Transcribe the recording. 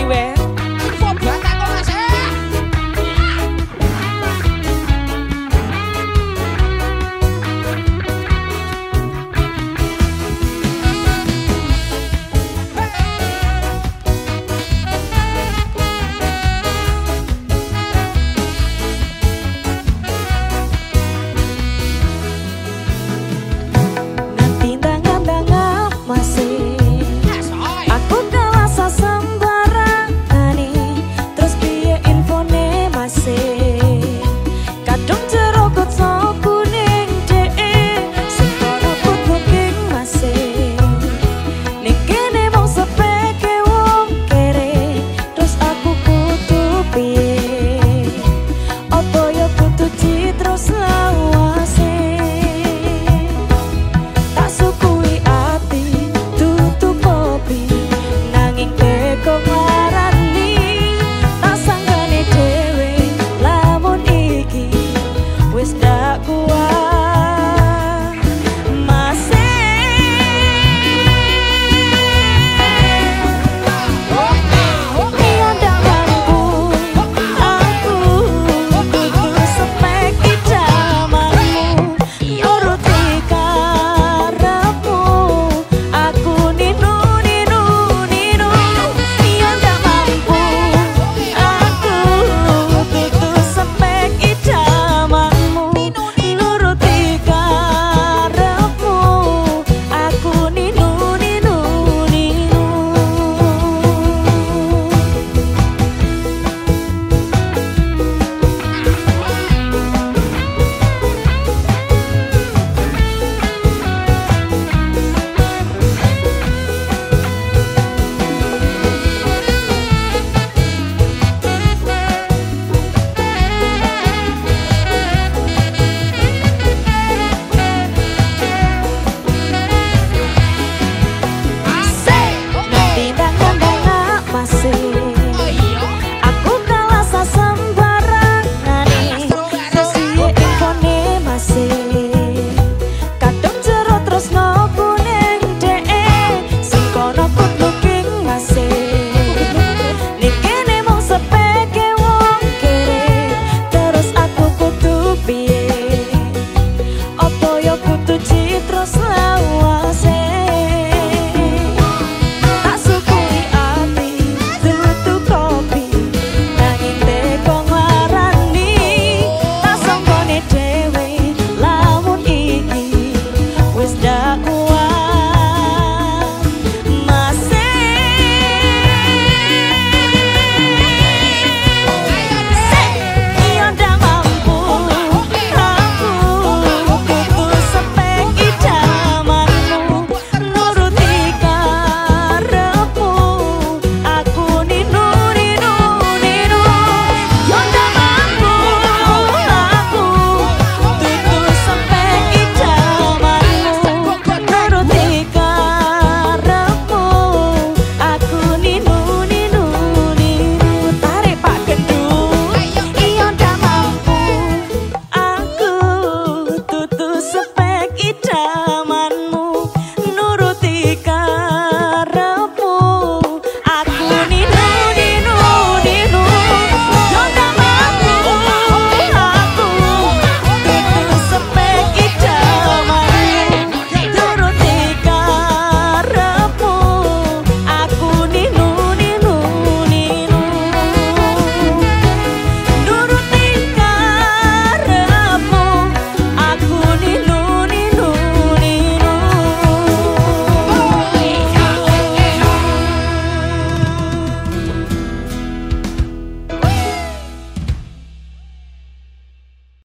anyway.